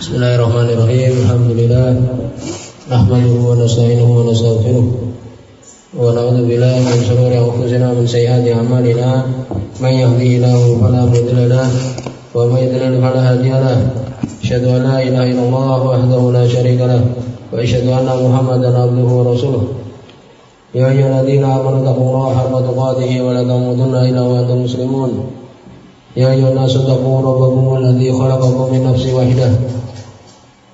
بسم الله الرحمن الرحيم الحمد لله نحمده ونستعينه ونستغفره ونعوذ بالله من شرور انفسنا ومن سيئات اعمالنا من يهدي الله فلا مضل له ومن يضلل فلا هادي له اشهد ان لا اله الا الله وحده لا شريك له واشهد ان محمدا عبده ورسوله يا ايها الذين امنوا اتقوا الله حق تقاته ولا تموتن الا وأنتم مسلمون يا أيها الناس اتقوا ربكم الذي خلقكم من نفس واحدة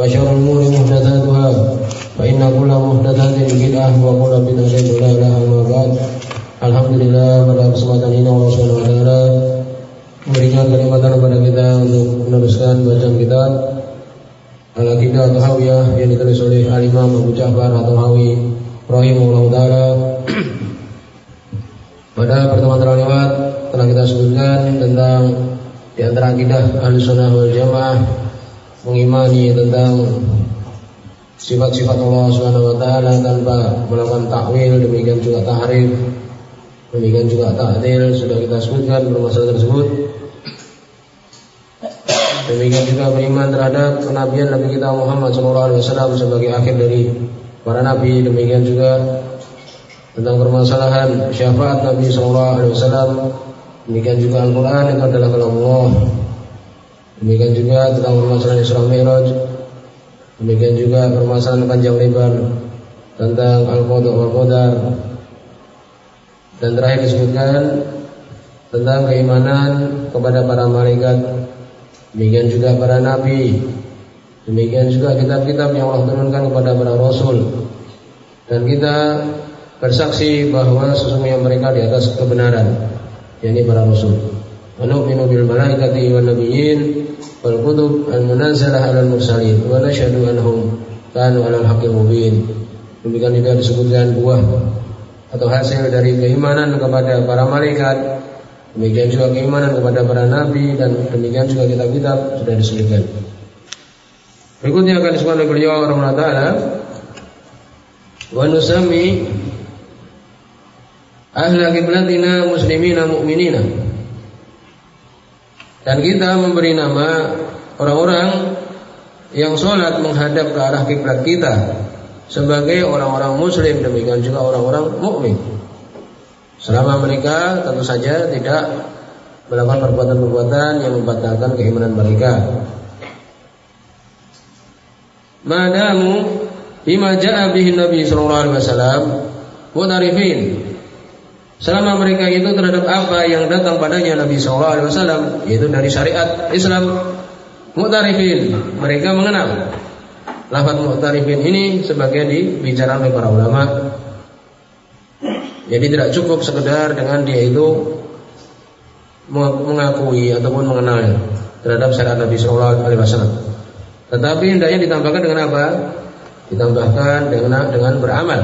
وشر الأمور محدثاتها فإن كل محدثات بدعة وكل بدعة ضلالة أما بعد Alhamdulillah pada kesempatan ini Allah Subhanahu wa taala memberikan kenikmatan kepada kita untuk meneruskan bacaan kitab Al-Aqidah Tahawiyah yang ditulis oleh Al-Imam Abu Ja'far At-Tahawi rahimahullah taala pada pertemuan terlewat telah kita sebutkan tentang di antara akidah Ahlussunnah wal Jamaah mengimani tentang sifat-sifat Allah Subhanahu wa taala tanpa melakukan takwil demikian juga tahrif demikian juga ta'dil sudah kita sebutkan masalah tersebut. Demikian juga beriman terhadap kenabian Nabi kita Muhammad SAW sebagai akhir dari para nabi. Demikian juga tentang permasalahan syafaat Nabi Sallallahu Alaihi Wasallam. Demikian juga Al-Quran itu adalah kalam Allah demikian juga tentang permasalahan Isra Mi'raj. Demikian juga permasalahan panjang lebar tentang Al-Qadar wal Qadar. Dan terakhir disebutkan tentang keimanan kepada para malaikat. Demikian juga para nabi. Demikian juga kitab-kitab yang Allah turunkan kepada para rasul. Dan kita bersaksi bahwa sesungguhnya mereka di atas kebenaran, yakni para rasul. Wa nu'minu bil malaikati wan nabiyyin munazzalah 'alal mursalin wa nashhadu annahum kanu 'alal haqqil mubin. Demikian juga disebutkan buah atau hasil dari keimanan kepada para malaikat Demikian juga keimanan kepada para nabi dan demikian juga kitab-kitab sudah disebutkan. Berikutnya akan disebutkan oleh beliau rahimahullah taala wa nusami ahla kiblatina muslimina mu'minina. Dan kita memberi nama orang-orang yang sholat menghadap ke arah kiblat kita sebagai orang-orang muslim demikian juga orang-orang mukmin. Selama mereka tentu saja tidak melakukan perbuatan-perbuatan yang membatalkan keimanan mereka. Madamu bima ja'a bihi Nabi sallallahu alaihi wasallam. Mutarifin selama mereka itu terhadap apa yang datang padanya Nabi wasallam yaitu dari syariat Islam mutarifin mereka mengenal lafaz mutarifin ini sebagai dibicarakan oleh para ulama jadi tidak cukup sekedar dengan dia itu mengakui ataupun mengenal terhadap syariat Nabi wasallam tetapi hendaknya ditambahkan dengan apa? Ditambahkan dengan dengan beramal.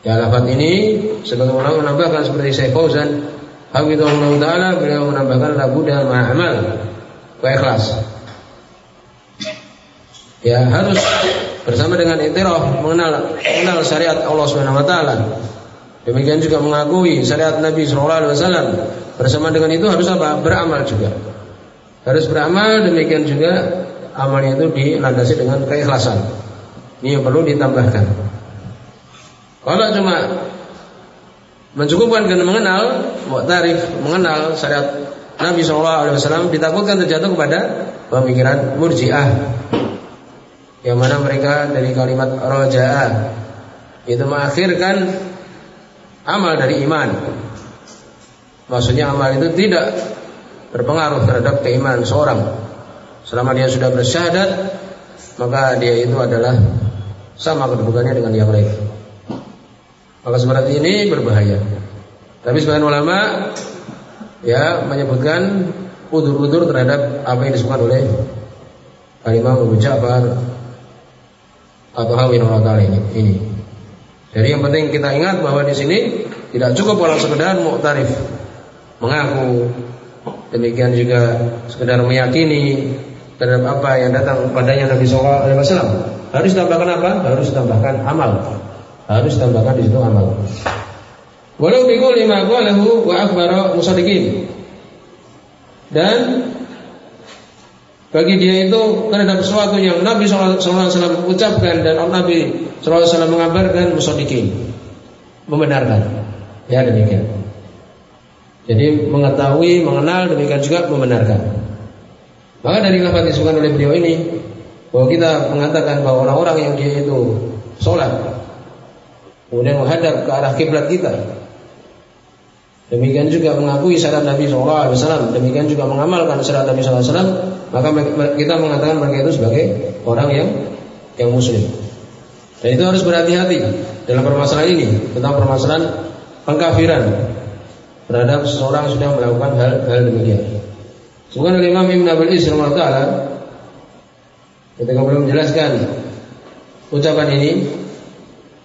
Ya lafaz ini sebagai menambahkan seperti Syekh Fauzan Hafizahullah Ta'ala beliau menambahkan lagu dan ma'amal Wa ikhlas Ya harus bersama dengan itiraf mengenal mengenal syariat Allah taala. Demikian juga mengakui syariat Nabi wasallam. Bersama dengan itu harus apa? Beramal juga. Harus beramal demikian juga amalnya itu dilandasi dengan keikhlasan. Ini yang perlu ditambahkan. Kalau cuma mencukupkan dengan mengenal, tarif mengenal syariat Nabi Shallallahu Alaihi Wasallam ditakutkan terjatuh kepada pemikiran murjiah, yang mana mereka dari kalimat rojaah itu mengakhirkan amal dari iman. Maksudnya amal itu tidak berpengaruh terhadap keimanan seorang. Selama dia sudah bersyahadat, maka dia itu adalah sama kedudukannya dengan yang lain. Maka seperti ini berbahaya. Tapi sebagian ulama ya menyebutkan udur-udur terhadap apa yang disebutkan oleh Al-Imam Abu Ja'far atau Hawin kali ini. ini. Jadi yang penting kita ingat bahwa di sini tidak cukup kalau sekedar mu'tarif mengaku demikian juga sekedar meyakini terhadap apa yang datang padanya Nabi Sallallahu Alaihi Wasallam harus tambahkan apa? Harus tambahkan amal. Harus tambahkan di situ amal. Walau bikul lima lahu wa akbara musadikin. Dan bagi dia itu terhadap sesuatu yang Nabi SAW ucapkan dan Nabi SAW mengabarkan musadikin membenarkan ya demikian jadi mengetahui mengenal demikian juga membenarkan maka dari lafaz disebutkan oleh beliau ini bahwa kita mengatakan bahwa orang-orang yang dia itu sholat kemudian menghadap ke arah kiblat kita Demikian juga mengakui syarat Nabi SAW. Demikian juga mengamalkan syarat Nabi SAW. Maka kita mengatakan mereka itu sebagai orang yang yang muslim. Dan itu harus berhati-hati dalam permasalahan ini tentang permasalahan pengkafiran terhadap seseorang yang sudah melakukan hal hal demikian. Semoga Imam Ibn Abil Is Taala ketika belum menjelaskan ucapan ini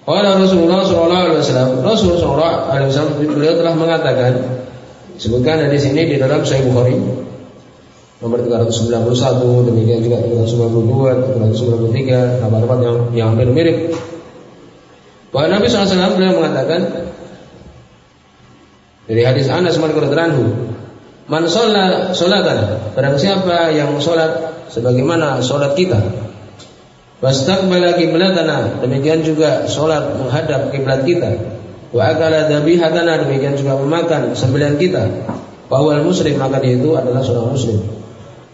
Qala Rasulullah sallallahu alaihi wasallam, Rasul sallallahu alaihi wasallam beliau telah mengatakan sebutkan di sini di dalam Sahih Bukhari nomor 391, demikian juga 392, 393, nama-nama yang yang hampir mirip. Bahwa Nabi SAW beliau mengatakan dari hadis Anas bin Anhu, Man sholat sholatan, barang siapa yang sholat sebagaimana sholat kita, Wastaqbala qiblatana, demikian juga sholat menghadap kiblat kita. Wa akala dhabihatana, demikian juga memakan sembilan kita. Bahwa muslim maka dia itu adalah seorang muslim.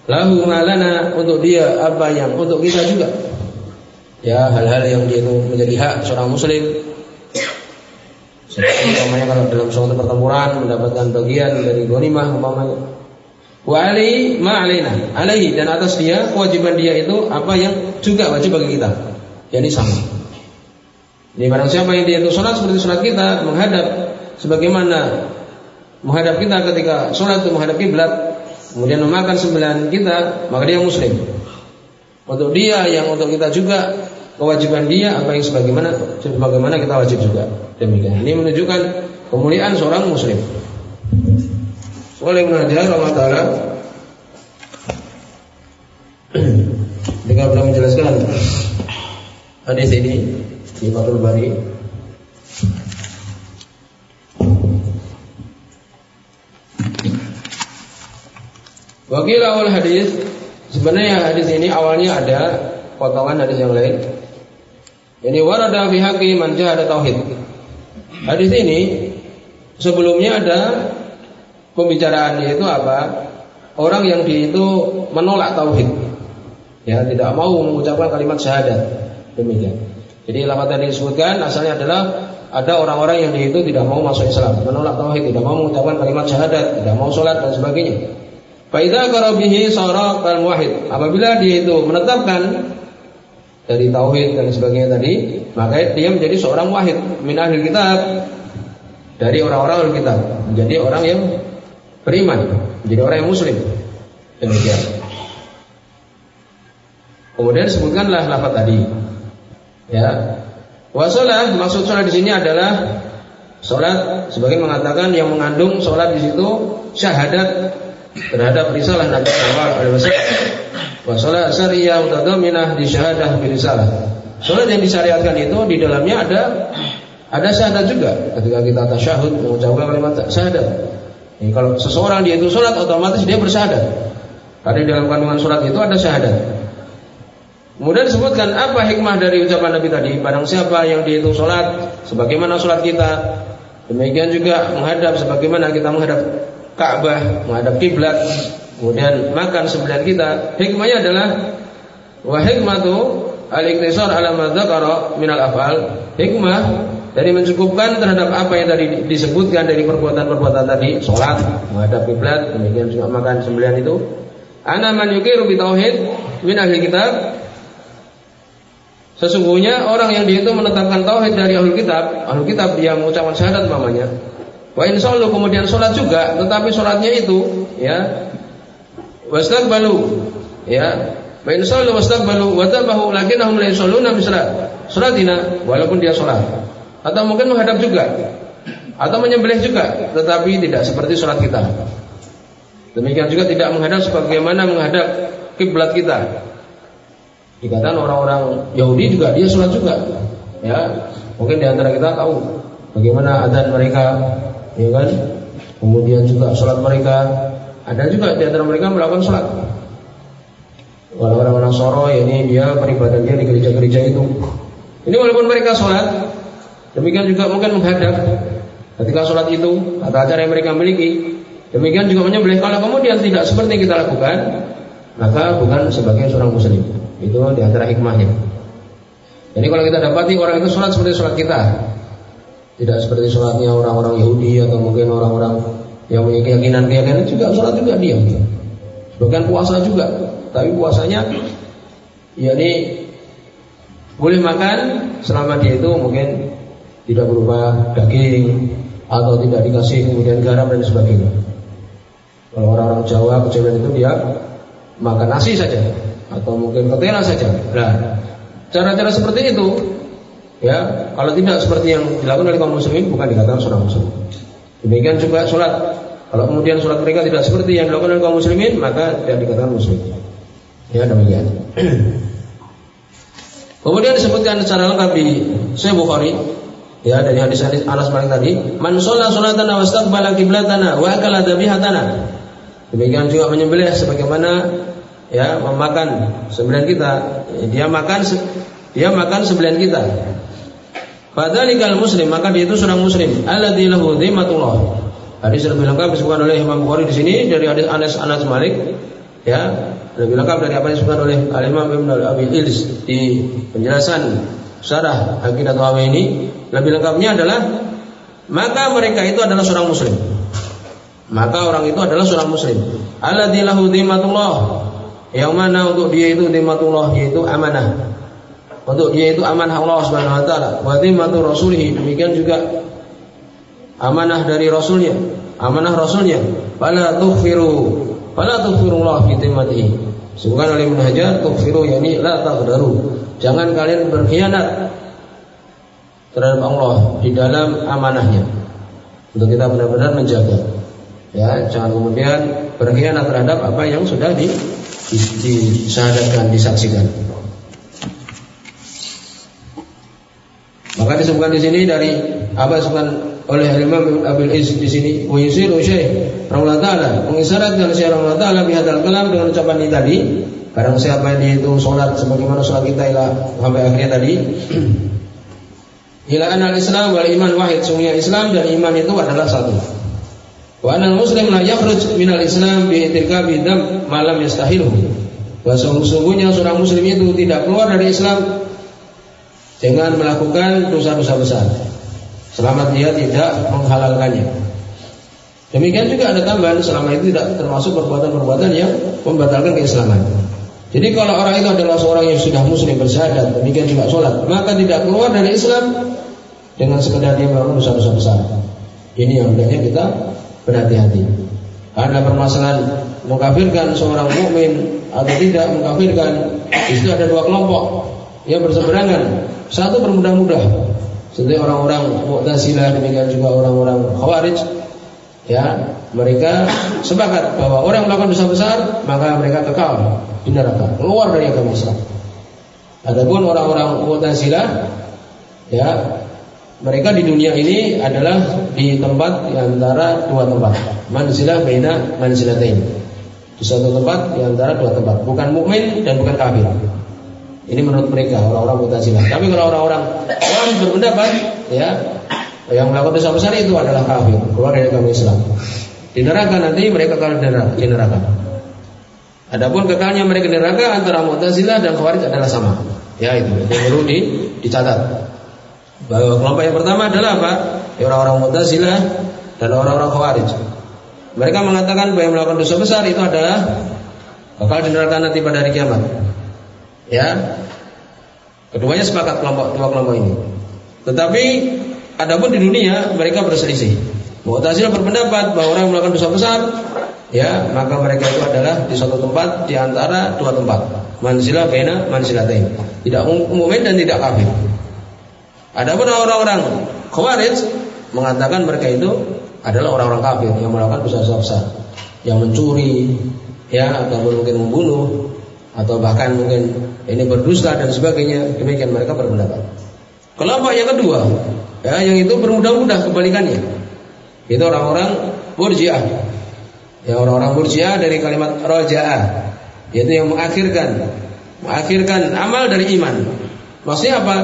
Lahu malana untuk dia apa yang untuk kita juga. Ya hal-hal yang dia itu menjadi hak seorang muslim. Seperti umpamanya kalau dalam suatu pertempuran mendapatkan bagian dari ghanimah umpamanya Wa alaihi ma alaina. Alaihi dan atas dia kewajiban dia itu apa yang juga wajib bagi kita. Yani sama. Jadi barang siapa yang dia itu sholat seperti sholat kita menghadap sebagaimana menghadap kita ketika sholat itu menghadap kiblat kemudian memakan sembilan kita maka dia muslim. Untuk dia yang untuk kita juga kewajiban dia apa yang sebagaimana sebagaimana kita wajib juga. Demikian. Ini menunjukkan kemuliaan seorang muslim oleh Ibnu Hajar dengan belum menjelaskan hadis ini di Fathul Bari Wakil awal hadis sebenarnya hadis ini awalnya ada potongan hadis yang lain. Ini warada fi haqqi jahada tauhid. Hadis ini sebelumnya ada pembicaraan itu apa? Orang yang di itu menolak tauhid. Ya, tidak mau mengucapkan kalimat syahadat. Demikian. Jadi lafaz tadi disebutkan asalnya adalah ada orang-orang yang di itu tidak mau masuk Islam, menolak tauhid, tidak mau mengucapkan kalimat syahadat, tidak mau sholat dan sebagainya. Faida karabihi sara kal muwahhid. Apabila dia itu menetapkan dari tauhid dan sebagainya tadi, maka dia menjadi seorang wahid min ahli kitab dari orang-orang ahli kitab, menjadi orang yang beriman, menjadi orang yang muslim. Demikian. Kemudian sebutkanlah lafaz tadi. Ya. Wasolat maksud sholat di sini adalah sholat sebagian mengatakan yang mengandung sholat di situ syahadat terhadap risalah Nabi Sallallahu Alaihi Wasallam. Wasolat syariah utadaminah di syahadah risalah. Sholat yang disyariatkan itu di dalamnya ada ada syahadat juga ketika kita tasyahud mengucapkan kalimat syahadat. Jadi kalau seseorang dia itu sholat otomatis dia bersyahadat. Karena dalam kandungan sholat itu ada syahadat. Kemudian disebutkan apa hikmah dari ucapan Nabi tadi. Barang siapa yang dia itu sholat sebagaimana sholat kita, demikian juga menghadap sebagaimana kita menghadap Ka'bah, menghadap kiblat, kemudian makan sembilan kita. Hikmahnya adalah wa hikmatu al-iktisar ala madzakara minal afal. Hikmah dari mencukupkan terhadap apa yang tadi disebutkan dari perbuatan-perbuatan tadi, sholat, menghadap kiblat, demikian juga makan sembilan itu. Ana man yukiru tauhid min ahli kitab. Sesungguhnya orang yang dia itu menetapkan tauhid dari ahli kitab, ahli kitab dia mengucapkan syahadat mamanya. Wa insallu kemudian sholat juga, tetapi sholatnya itu ya balu ya Wa in sallu wastaqbalu wa tabahu lakinnahum la yusalluna misla salatina walaupun dia salat. Atau mungkin menghadap juga atau menyembelih juga tetapi tidak seperti salat kita. Demikian juga tidak menghadap sebagaimana menghadap kiblat kita. Dikatakan orang-orang Yahudi juga dia sholat juga. Ya, mungkin di antara kita tahu bagaimana adzan mereka, ya kan? Kemudian juga sholat mereka. Ada juga di antara mereka melakukan sholat. Orang-orang Nasoro ya ini dia peribadan dia di gereja-gereja itu. Ini walaupun mereka sholat, demikian juga mungkin menghadap ketika sholat itu atau acara yang mereka miliki. Demikian juga menyembelih. Kalau kemudian tidak seperti kita lakukan, maka bukan sebagai seorang muslim. Itu di antara hikmahnya. Jadi kalau kita dapati orang itu sholat seperti sholat kita, tidak seperti sholatnya orang-orang Yahudi atau mungkin orang-orang yang punya keyakinan-keyakinan juga sholat juga dia. Bukan puasa juga, tapi puasanya yakni boleh makan selama dia itu mungkin tidak berupa daging atau tidak dikasih kemudian garam dan sebagainya. Kalau orang-orang Jawa kecuali itu dia makan nasi saja atau mungkin ketela saja. Nah, cara-cara seperti itu Ya, kalau tidak seperti yang dilakukan oleh kaum muslimin bukan dikatakan seorang muslim. Demikian juga sholat. Kalau kemudian sholat mereka tidak seperti yang dilakukan oleh kaum muslimin, maka tidak dikatakan muslim. Ya demikian. kemudian disebutkan secara lengkap di Sahih Bukhari ya dari hadis hadis Anas Malik tadi, man sholat sholatana wastaqbala qiblatana wa akala dhabihatana. Demikian juga menyembelih sebagaimana ya memakan sembilan kita. Dia makan dia makan sembilan kita. Fadzalikal muslim maka dia itu seorang muslim alladzi lahu dhimmatullah. Hadis lebih lengkap disebutkan oleh Imam Bukhari di sini dari hadis Anas Anas Malik ya lebih lengkap dari apa yang disebutkan oleh Al Imam Ibn Al Abi Ilis di penjelasan syarah Aqidah Tawawi ini lebih lengkapnya adalah maka mereka itu adalah seorang muslim. Maka orang itu adalah seorang muslim. Alladzi lahu dhimmatullah. Yang mana untuk dia itu dhimmatullah yaitu amanah untuk dia itu amanah Allah Subhanahu wa taala. Wa rasulih demikian juga amanah dari rasulnya, amanah rasulnya. Fala tughfiru fala tughfirullah fi dhimmatihi. Sebutkan oleh Ibnu Hajar tughfiru yakni la taghdaru. Jangan kalian berkhianat terhadap Allah di dalam amanahnya. Untuk kita benar-benar menjaga. Ya, jangan kemudian berkhianat terhadap apa yang sudah di, di, disaksikan. Maka disebutkan di sini dari apa disebutkan oleh Imam Abil Is di sini wa yusiru syekh taala mengisyaratkan Syekh rahimahullah taala bihadzal kalam dengan ucapan ini tadi barang siapa yang itu sholat sebagaimana sholat kita ila sampai akhirnya tadi ila anal Islam wal iman wahid sungguhnya Islam dan iman itu adalah satu wa anal muslim la yakhruj minal Islam bi itirkabi dam malam yastahilu wa sungguhnya seorang muslim itu tidak keluar dari Islam dengan melakukan dosa-dosa besar selama dia tidak menghalalkannya. Demikian juga ada tambahan selama itu tidak termasuk perbuatan-perbuatan yang membatalkan keislaman. Jadi kalau orang itu adalah seorang yang sudah muslim bersyahadat, demikian juga sholat, maka tidak keluar dari Islam dengan sekedar dia melakukan dosa-dosa besar. Ini yang hendaknya kita berhati-hati. Karena permasalahan mengkafirkan seorang mukmin atau tidak mengkafirkan, itu ada dua kelompok yang berseberangan satu bermudah-mudah seperti orang-orang Mu'tazilah demikian juga orang-orang Khawarij ya mereka sepakat bahwa orang melakukan dosa besar maka mereka kekal di neraka keluar dari agama Islam adapun orang-orang Mu'tazilah ya mereka di dunia ini adalah di tempat di antara dua tempat manzilah baina manzilatain di suatu tempat di antara dua tempat bukan mukmin dan bukan kafir ini menurut mereka orang-orang Mu'tazilah. Tapi kalau orang-orang orang berpendapat ya yang melakukan dosa besar itu adalah kafir, keluar dari agama Islam. Di neraka nanti mereka akan di neraka. Adapun kekalnya mereka neraka antara Mu'tazilah dan Khawarij adalah sama. Ya itu yang perlu di, dicatat. Bahwa kelompok yang pertama adalah apa? Ya, orang-orang Mu'tazilah dan orang-orang Khawarij. Mereka mengatakan bahwa yang melakukan dosa besar itu adalah bakal di neraka nanti pada hari kiamat. Ya. Keduanya sepakat kelompok dua kelompok ini. Tetapi adapun di dunia mereka berselisih. Mu'tazilah berpendapat bahwa orang yang melakukan dosa besar ya maka mereka itu adalah di suatu tempat di antara dua tempat. Manzilah bena manzilatain. Tidak umumnya dan tidak kafir. Adapun orang-orang khawarij mengatakan mereka itu adalah orang-orang kafir yang melakukan dosa besar yang mencuri ya ataupun mungkin membunuh atau bahkan mungkin ini berdusta dan sebagainya. Demikian mereka berpendapat. Kelompok yang kedua ya yang itu bermudah-mudah kebalikannya. Itu orang-orang murjiah ya orang-orang murjiah dari kalimat rojaah. Yaitu yang mengakhirkan. Mengakhirkan amal dari iman. Maksudnya apa?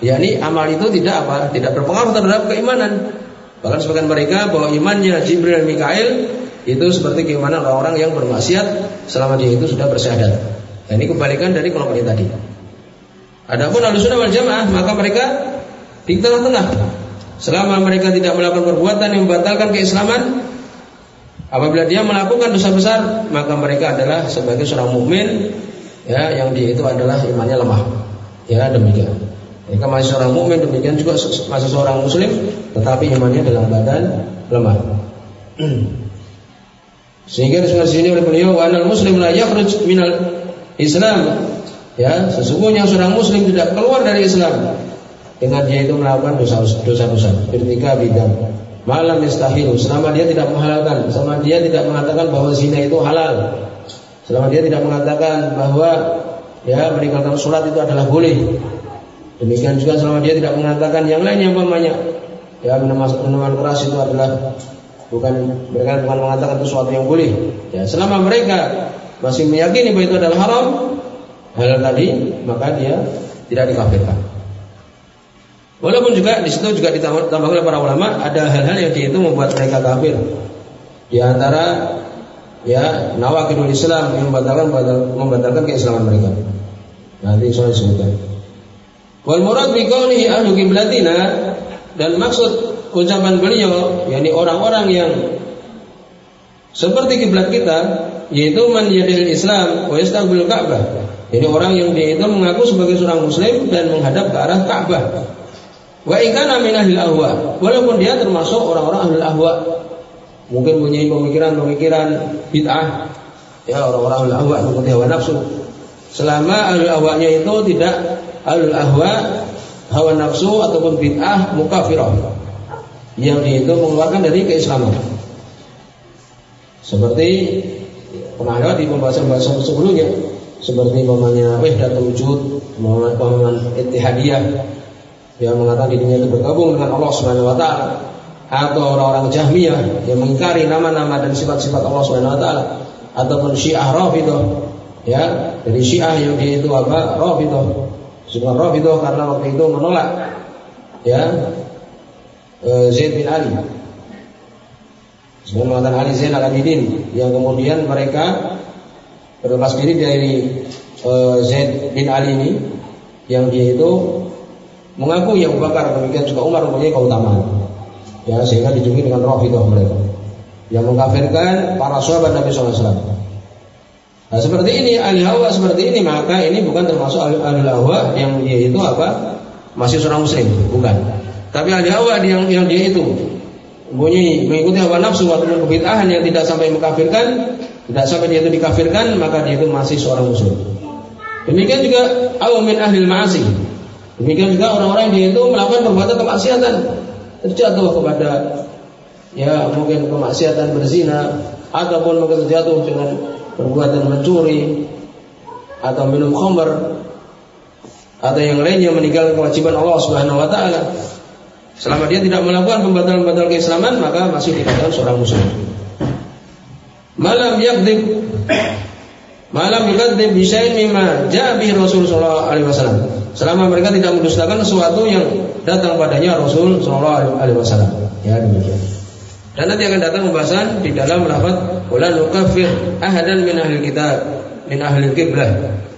Yakni amal itu tidak apa? Tidak berpengaruh terhadap keimanan. Bahkan sebagian mereka bahwa imannya Jibril dan Mikail itu seperti keimanan orang-orang yang bermaksiat selama dia itu sudah bersyahadat. Nah, ini kebalikan dari kelompok ini tadi. Adapun al-sunnah wal jamaah maka mereka di tengah-tengah. Selama mereka tidak melakukan perbuatan yang membatalkan keislaman, apabila dia melakukan dosa besar, maka mereka adalah sebagai seorang mukmin ya yang dia itu adalah imannya lemah. Ya demikian. Mereka masih seorang mukmin demikian juga masih seorang muslim tetapi imannya dalam badan lemah. Sehingga di sini oleh beliau wa anal muslim la yakhruj minal Islam ya sesungguhnya seorang muslim tidak keluar dari Islam dengan dia itu melakukan dosa-dosa ketika bidang malam istahilu selama dia tidak menghalalkan selama dia tidak mengatakan bahwa zina itu halal selama dia tidak mengatakan bahwa ya meninggalkan sholat itu adalah boleh. Demikian juga selama dia tidak mengatakan yang lain yang umpamanya ya minuman, keras itu adalah bukan mereka bukan mengatakan sesuatu yang boleh. Ya selama mereka masih meyakini bahwa itu adalah haram hal tadi maka dia tidak dikafirkan Walaupun juga di situ juga ditambahkan oleh para ulama ada hal-hal yang itu membuat mereka kafir. Di antara ya nawakidul Islam yang membatalkan membatalkan keislaman mereka. Nanti soal disebutkan. Wal murad bi qawlihi ahlu qiblatina dan maksud ucapan beliau yakni orang-orang yang seperti kiblat kita yaitu man yadil Islam wa yastaqbil Ka'bah. Jadi orang yang dia itu mengaku sebagai seorang muslim dan menghadap ke arah Ka'bah. Wa ikana min ahli ahwa. Walaupun dia termasuk orang-orang ahli ahwa. Mungkin punya pemikiran-pemikiran bid'ah. Ya orang-orang ahli ahwa seperti hawa nafsu. Selama ahli ahwanya itu tidak ahli ahwa, hawa nafsu ataupun bid'ah mukafirah. Yang itu mengeluarkan dari keislaman. Seperti pernah di pembahasan-pembahasan sebelumnya seperti pemahamannya wahdatul wujud, pemahaman ittihadiyah, yang mengatakan dirinya itu bergabung dengan Allah Subhanahu wa taala. Atau orang-orang Jahmiyah yang mengingkari nama-nama dan sifat-sifat Allah Subhanahu wa taala. Ataupun Syiah Rafidhah ya. Dari Syiah yang dia itu apa? Rafidhah. Sebab Rafidhah karena waktu itu menolak ya e, Zaid bin Ali. Sebelum mengatakan Ali Zain al-Abidin yang kemudian mereka berlepas diri dari e, Zaid bin Ali ini yang dia itu mengaku yang Bakar demikian juga Umar mempunyai keutamaan ya sehingga dijunjung dengan rafidah mereka yang mengkafirkan para sahabat Nabi SAW. Nah seperti ini ahli hawa seperti ini maka ini bukan termasuk ahli, hawa yang dia itu apa masih seorang muslim bukan. Tapi ahli hawa yang yang dia itu mempunyai mengikuti hawa nafsu atau kebid'ahan yang tidak sampai mengkafirkan, tidak sampai dia itu dikafirkan maka dia itu masih seorang muslim. Demikian juga awamin ahli ma'asi Demikian juga orang-orang yang itu melakukan perbuatan kemaksiatan terjatuh kepada ya mungkin kemaksiatan berzina ataupun mungkin terjatuh dengan perbuatan mencuri atau minum khamr atau yang lainnya meninggalkan kewajiban Allah Subhanahu wa taala. Selama dia tidak melakukan pembatal-pembatal keislaman maka masih dikatakan seorang muslim. Malam yakdib Malam yukadzib bisya'in mimma ja'a bihi Rasul sallallahu alaihi wasallam. Selama mereka tidak mendustakan sesuatu yang datang padanya Rasul sallallahu alaihi wasallam. Ya demikian. Dan nanti akan datang pembahasan di dalam lafaz wala nukafir ahadan min ahli kitab min ahli kiblah.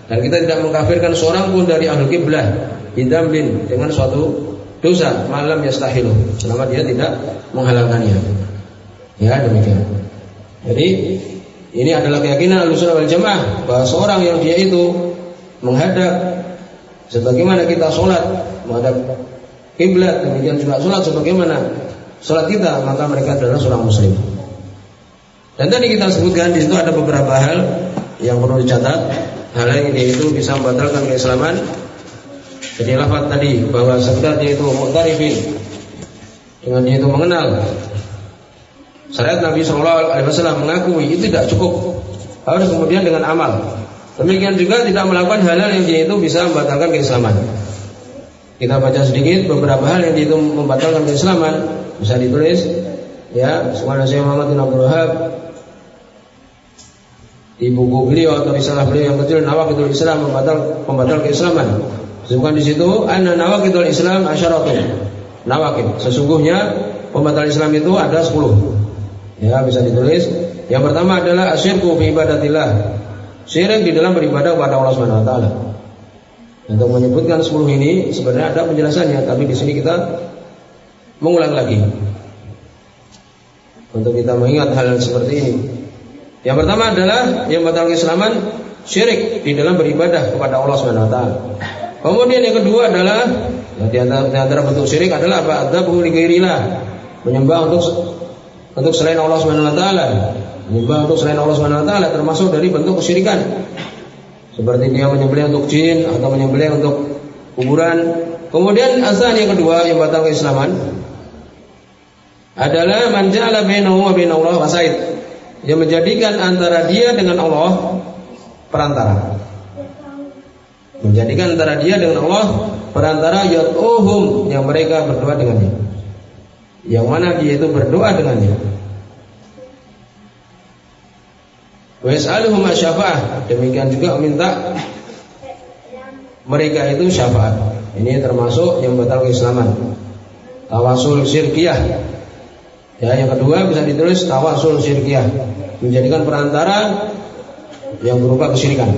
Dan kita tidak mengkafirkan seorang pun dari ahli kiblah bidambin dengan suatu dosa malam yastahilu selama dia tidak menghalalkannya. Ya demikian. Jadi ini adalah keyakinan Ahlussunnah wal Jamaah bahwa seorang yang dia itu menghadap sebagaimana kita sholat menghadap kiblat demikian juga sholat sebagaimana sholat kita maka mereka adalah seorang muslim. Dan tadi kita sebutkan di situ ada beberapa hal yang perlu dicatat. Hal yang itu bisa membatalkan keislaman. Jadi lafaz tadi bahwa sekedar dia itu mu'tarifin dengan dia itu mengenal syariat Nabi Shallallahu Alaihi Wasallam mengakui itu tidak cukup harus kemudian dengan amal demikian juga tidak melakukan hal-hal yang itu bisa membatalkan keislaman kita baca sedikit beberapa hal yang itu membatalkan keislaman bisa ditulis ya Subhanahu Syekh Muhammad bin Abdul di buku beliau atau risalah beliau yang kecil Nawakidul Islam membatal pembatal keislaman. Sebutkan di situ anna nawakidul Islam asyaratun. Nawakid. Sesungguhnya pembatal Islam itu ada 10. Ya, bisa ditulis. Yang pertama adalah asyirku fi ibadatillah. Syirik di dalam beribadah kepada Allah Subhanahu wa taala. Untuk menyebutkan 10 ini sebenarnya ada penjelasannya, tapi di sini kita mengulang lagi. Untuk kita mengingat hal, -hal seperti ini. Yang pertama adalah yang batal keislaman syirik di dalam beribadah kepada Allah Subhanahu wa taala. Kemudian yang kedua adalah di antara, di antara bentuk syirik adalah apa? Adzabu li Menyembah untuk untuk selain Allah Subhanahu wa taala. Menyembah untuk selain Allah Subhanahu wa taala termasuk dari bentuk kesyirikan. Seperti dia menyembelih untuk jin atau menyembelih untuk kuburan. Kemudian azan yang kedua yang batal keislaman adalah manjala bainahu wa bainallah wasaid yang menjadikan antara dia dengan Allah perantara. Menjadikan antara dia dengan Allah perantara yatuhum yang mereka berdoa dengannya. Yang mana dia itu berdoa dengannya. Wa yas'aluhum syafa'ah. Demikian juga minta mereka itu syafaat. Ini termasuk yang batal keislaman. Tawasul syirkiyah Ya, yang kedua bisa ditulis tawasul syirkiyah, menjadikan perantara yang berupa kesyirikan.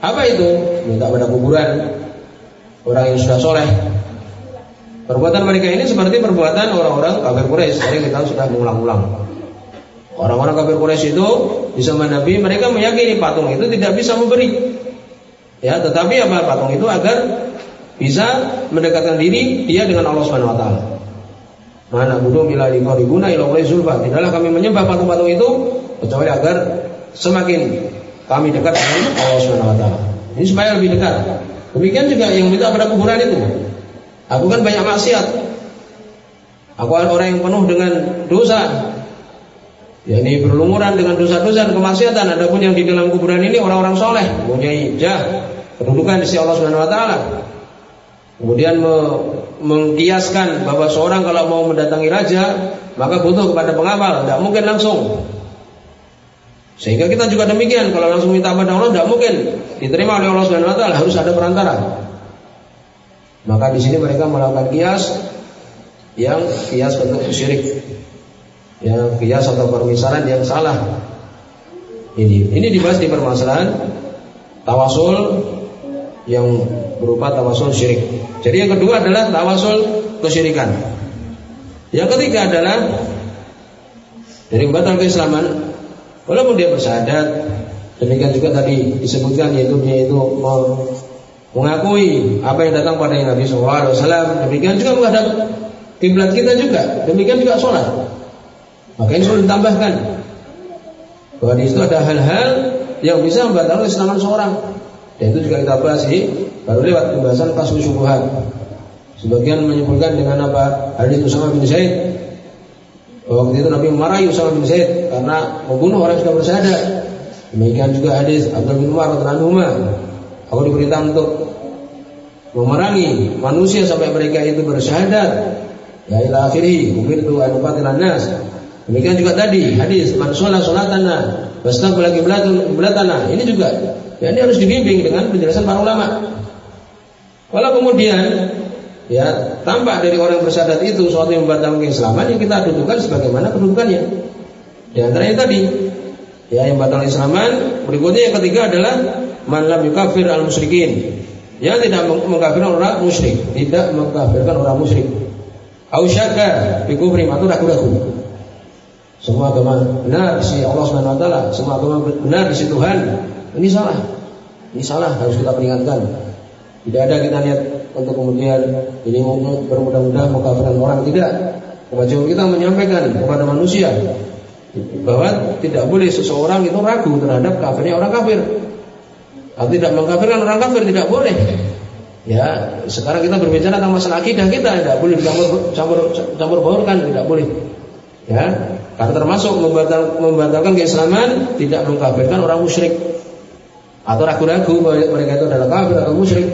Apa itu? Minta pada kuburan orang yang sudah soleh. Perbuatan mereka ini seperti perbuatan orang-orang kafir Quraisy. Tadi kita sudah mengulang-ulang. Orang-orang kafir Quraisy itu bisa Nabi mereka meyakini patung itu tidak bisa memberi. Ya, tetapi apa patung itu agar bisa mendekatkan diri dia dengan Allah Subhanahu wa taala. Mana budu bila liqaribuna ila zulfa. Tidaklah kami menyembah patung-patung itu kecuali agar semakin kami dekat dengan Allah Subhanahu wa taala. Ini supaya lebih dekat. Demikian juga yang minta pada kuburan itu. Aku kan banyak maksiat. Aku orang yang penuh dengan dosa. Ya ini berlumuran dengan dosa-dosa dan kemaksiatan. Adapun yang di dalam kuburan ini orang-orang soleh, mempunyai jah, kedudukan di sisi Allah Subhanahu wa taala. Kemudian mengkiaskan bahwa seorang kalau mau mendatangi raja maka butuh kepada pengawal, tidak mungkin langsung. Sehingga kita juga demikian, kalau langsung minta pada Allah tidak mungkin diterima oleh Allah Subhanahu wa taala, harus ada perantara. Maka di sini mereka melakukan kias yang kias bentuk syirik. Ya, kias atau permisalan yang salah. Ini ini dibahas di permasalahan tawasul yang berupa tawasul syirik. Jadi yang kedua adalah tawasul kesyirikan. Yang ketiga adalah dari batal keislaman walaupun dia bersyahadat demikian juga tadi disebutkan yaitu dia itu mengakui apa yang datang pada Nabi SAW demikian juga menghadap kiblat kita juga demikian juga sholat maka ini perlu ditambahkan bahwa di situ ada hal-hal yang bisa membatalkan keislaman seorang dan itu juga kita bahas di baru lewat pembahasan kasus syubhat. Sebagian menyebutkan dengan apa? Hadis Usama bin Zaid. Waktu itu Nabi memarahi Usama bin Zaid karena membunuh orang yang sudah bersyahadat. Demikian juga hadis Abdul bin Umar radhiyallahu Aku diberitahu untuk memerangi manusia sampai mereka itu bersyahadat. Ya ila akhirih, umirtu an nas. Demikian juga tadi hadis man sholat sholatana wastaqbala qiblatana. Ini juga Ya ini harus dibimbing dengan penjelasan para ulama. Kalau kemudian ya tampak dari orang bersyahadat itu suatu yang membatalkan keislaman yang kita dudukan sebagaimana kedudukannya. Di antaranya tadi ya yang batal Islaman berikutnya yang ketiga adalah man lam yukafir al musyrikin yang tidak mengkafirkan orang musyrik tidak mengkafirkan orang musyrik au syaka bi kufri atau ragu-ragu semua agama benar di Allah Subhanahu wa taala semua agama benar di Tuhan ini salah. Ini salah harus kita peringatkan. Tidak ada kita lihat untuk kemudian ini bermudah-mudahan mengkafirkan orang tidak. Kewajiban kita menyampaikan kepada manusia bahwa tidak boleh seseorang itu ragu terhadap kafirnya orang kafir. Atau tidak mengkafirkan orang kafir tidak boleh. Ya, sekarang kita berbicara tentang masalah akidah kita tidak boleh campur campur campur baurkan tidak boleh. Ya, karena termasuk membatal, membatalkan keislaman tidak mengkafirkan orang musyrik atau ragu-ragu mereka itu adalah kafir atau musyrik.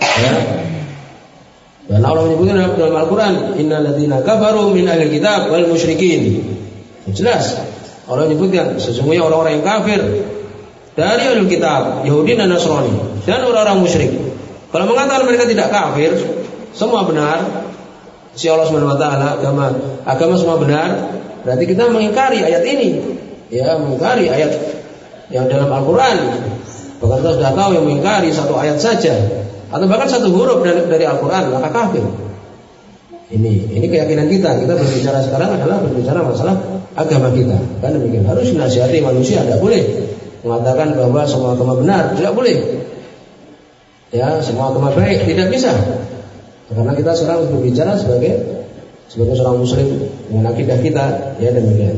Ya. Dan Allah menyebutkan dalam Al-Quran, Inna ladina kafaru min ahli kitab wal musyrikin. Jelas. Allah menyebutkan sesungguhnya orang-orang yang kafir dari ahli kitab, Yahudi dan Nasrani dan orang-orang musyrik. Kalau mengatakan mereka tidak kafir, semua benar. Si Allah Subhanahu wa taala agama agama semua benar, berarti kita mengingkari ayat ini. Ya, mengingkari ayat yang dalam Al-Qur'an. Bahkan kita sudah tahu yang mengingkari satu ayat saja atau bahkan satu huruf dari, dari Al-Qur'an maka kafir. Ini ini keyakinan kita. Kita berbicara sekarang adalah berbicara masalah agama kita. Kan demikian. Harus nasihati manusia, tidak boleh mengatakan bahwa semua agama benar, tidak boleh. Ya, semua agama baik, tidak bisa. Karena kita sekarang berbicara sebagai sebagai seorang muslim dengan akidah kita, ya demikian.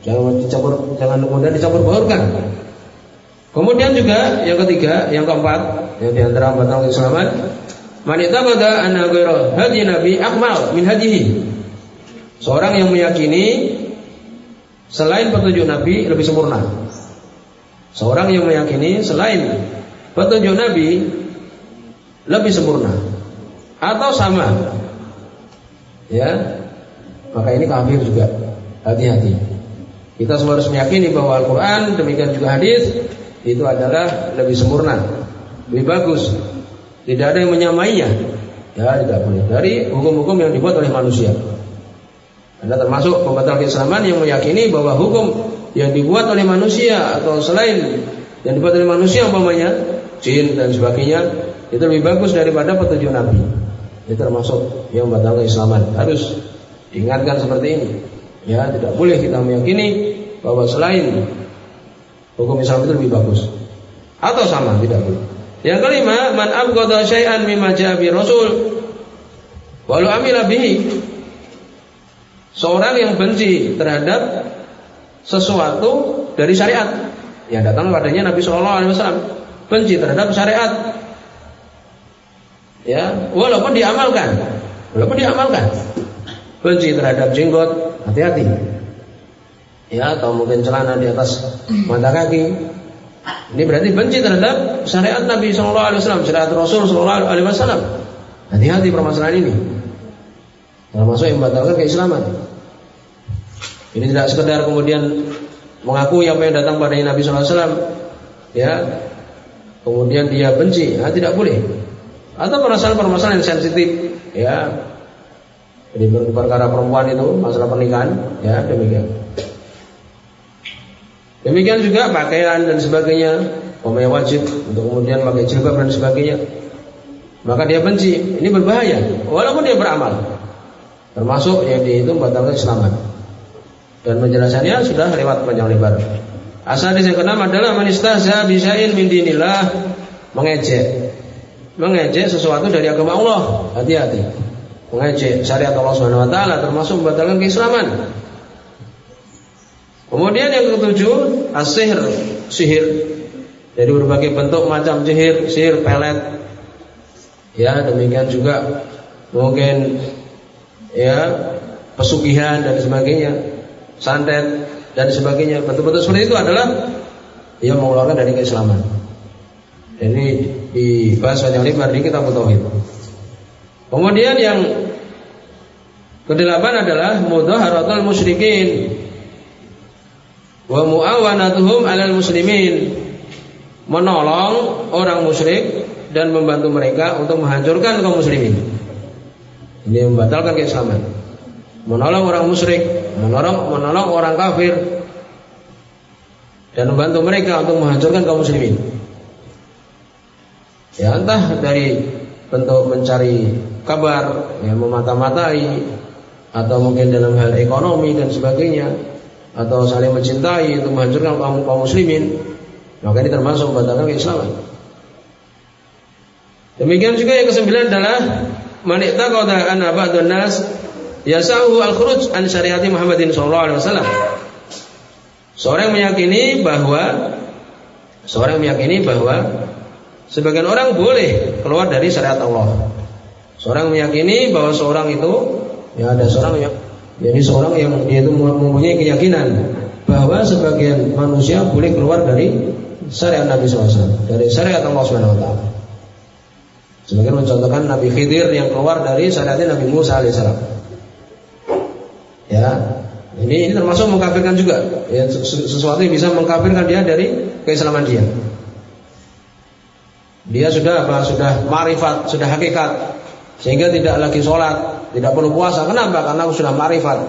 Jangan dicampur, jangan kemudian dicampur baurkan. Kemudian juga yang ketiga, yang keempat, yang di antara batal keislaman, Manita pada anak hadi Nabi akmal min hadihi. Seorang yang meyakini selain petunjuk Nabi lebih sempurna. Seorang yang meyakini selain petunjuk Nabi lebih sempurna atau sama. Ya. Maka ini kafir juga. Hati-hati. Kita semua harus meyakini bahwa Al-Qur'an demikian juga hadis itu adalah lebih sempurna, lebih bagus tidak ada yang menyamainya. Ya, tidak boleh. Dari hukum-hukum yang dibuat oleh manusia. Anda termasuk pembatal keislaman yang meyakini bahwa hukum yang dibuat oleh manusia atau selain yang dibuat oleh manusia umpamanya jin dan sebagainya itu lebih bagus daripada petunjuk Nabi. Itu termasuk yang membatalkan keislaman. Harus diingatkan seperti ini. Ya, tidak boleh kita meyakini bahwa selain hukum Islam itu lebih bagus atau sama, tidak boleh. Yang kelima, man abghadha syai'an mimma ja'a Rasul walau amila bihi. Seorang yang benci terhadap sesuatu dari syariat yang datang padanya Nabi Shallallahu alaihi wasallam, benci terhadap syariat. Ya, walaupun diamalkan, walaupun diamalkan. Benci terhadap jenggot, hati-hati. Ya, atau mungkin celana di atas mata kaki, ini berarti benci terhadap syariat Nabi Shallallahu Alaihi Wasallam, syariat Rasul Shallallahu Alaihi Wasallam. Hati-hati permasalahan ini. Termasuk yang membatalkan keislaman. Ini tidak sekedar kemudian mengakui apa yang datang pada Nabi Wasallam, ya. Kemudian dia benci, nah, tidak boleh. Atau permasalahan-permasalahan yang sensitif, ya. Jadi perkara perempuan itu masalah pernikahan, ya demikian. Demikian juga pakaian dan sebagainya, pemain wajib untuk kemudian pakai jilbab dan sebagainya. Maka dia benci, ini berbahaya walaupun dia beramal. Termasuk yang dia itu membatalkan selamat. Dan penjelasannya sudah lewat panjang lebar. Asal yang keenam adalah manistahza bisain min dinillah mengejek. Mengejek sesuatu dari agama Allah. Hati-hati. Mengejek syariat Allah Subhanahu wa taala termasuk membatalkan keislaman. Kemudian yang ketujuh, asihir, sihir. Jadi berbagai bentuk macam sihir, sihir pelet. Ya, demikian juga mungkin ya pesugihan dan sebagainya, santet dan sebagainya. Bentuk-bentuk seperti itu adalah yang mengeluarkan dari keislaman. Ini dibahas yang lebar di kitab tauhid. Kemudian yang kedelapan adalah mudaharatul musyrikin wa muawanatuhum alal muslimin menolong orang musyrik dan membantu mereka untuk menghancurkan kaum muslimin. Ini membatalkan keislaman. Menolong orang musyrik, menolong menolong orang kafir dan membantu mereka untuk menghancurkan kaum muslimin. Ya entah dari bentuk mencari kabar, ya memata-matai atau mungkin dalam hal ekonomi dan sebagainya atau saling mencintai untuk menghancurkan kaum kaum muslimin, maka ini termasuk membatalkan keislaman. Demikian juga yang kesembilan adalah man ittaqada anna ba'dun nas yasahu al-khuruj an syariati Muhammadin sallallahu alaihi wasallam. Seorang meyakini bahwa seorang meyakini bahwa sebagian orang boleh keluar dari syariat Allah. Seorang meyakini bahwa seorang itu ya ada seorang yang jadi seorang yang dia itu mempunyai keyakinan bahwa sebagian manusia boleh keluar dari syariat Nabi SAW, dari syariat Allah Subhanahu Wa Taala. Sebagian mencontohkan Nabi Khidir yang keluar dari syariatnya Nabi Musa alaihissalam. Ya, ini, ini termasuk mengkafirkan juga ya, sesuatu yang bisa mengkafirkan dia dari keislaman dia. Dia sudah apa? Sudah marifat, sudah hakikat, sehingga tidak lagi sholat, tidak perlu puasa. Kenapa? Karena aku sudah marifat,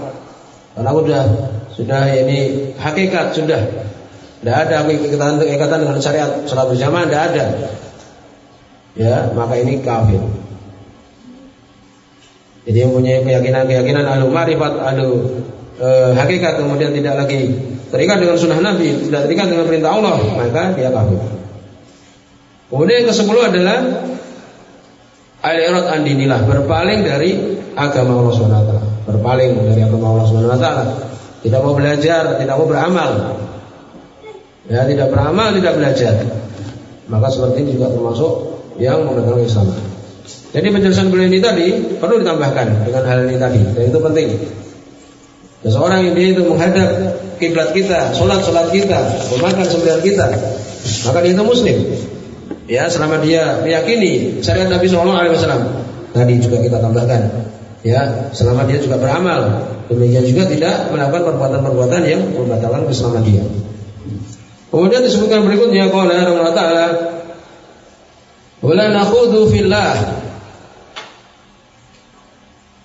karena aku sudah sudah ini hakikat sudah. Tidak ada ikatan, ikatan dengan syariat sholat berjamaah, tidak ada. Ya, maka ini kafir. Jadi yang punya keyakinan-keyakinan ahlu marifat, ahlu e, hakikat kemudian tidak lagi terikat dengan sunnah Nabi, tidak terikat dengan perintah Allah, maka dia kafir. Kemudian yang ke-10 adalah al-irad an dinillah, berpaling dari agama Allah SWT. Berpaling dari agama Allah SWT. Tidak mau belajar, tidak mau beramal. Ya, tidak beramal, tidak belajar. Maka seperti ini juga termasuk yang menentang Islam. Jadi penjelasan beliau ini tadi perlu ditambahkan dengan hal ini tadi, dan itu penting. Seseorang yang dia itu menghadap kiblat kita, sholat sholat kita, memakan sembilan kita, maka dia itu muslim. Ya, selama dia meyakini syariat Nabi Shallallahu Alaihi Wasallam. Tadi juga kita tambahkan, ya, selama dia juga beramal, demikian juga tidak melakukan perbuatan-perbuatan yang membatalkan keselamatan dia. Kemudian disebutkan berikutnya qala Allah Ta'ala Wala nakhudhu fillah